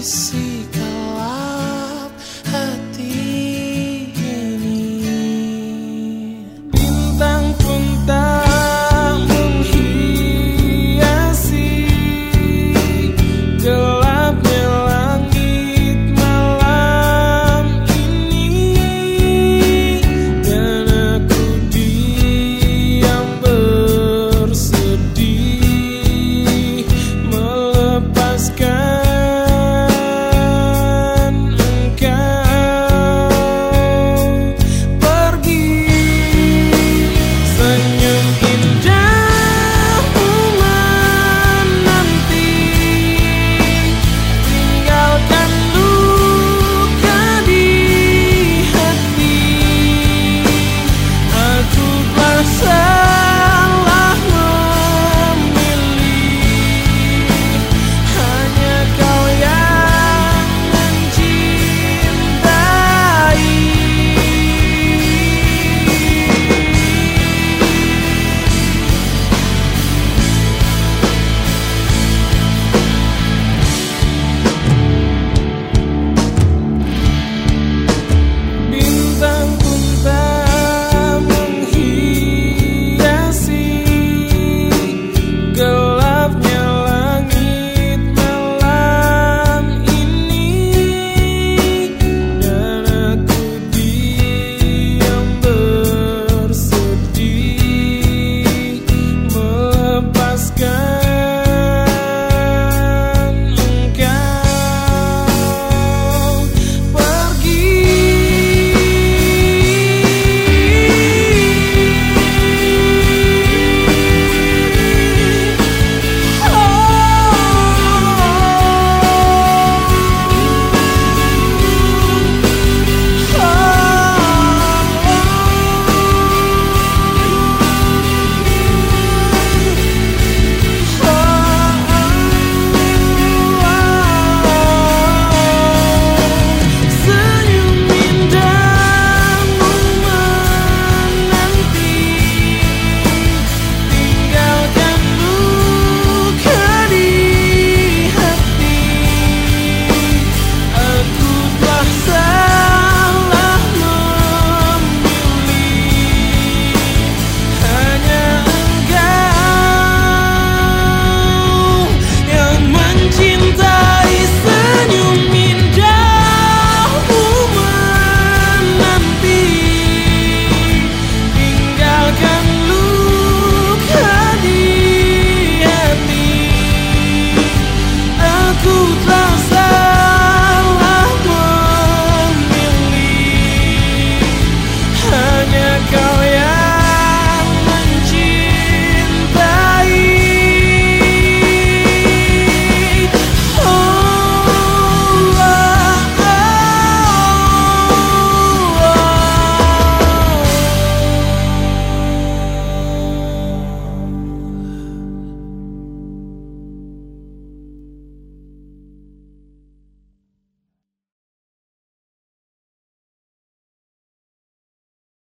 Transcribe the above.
see